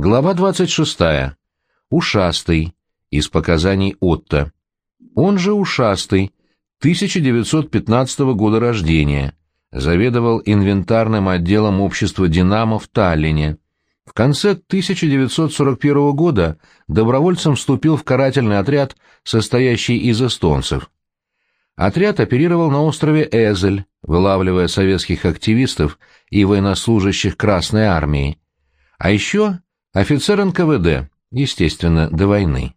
Глава 26. Ушастый. Из показаний Отто. Он же Ушастый, 1915 года рождения. Заведовал инвентарным отделом общества «Динамо» в Таллине. В конце 1941 года добровольцем вступил в карательный отряд, состоящий из эстонцев. Отряд оперировал на острове Эзель, вылавливая советских активистов и военнослужащих Красной Армии. А еще офицер НКВД, естественно, до войны.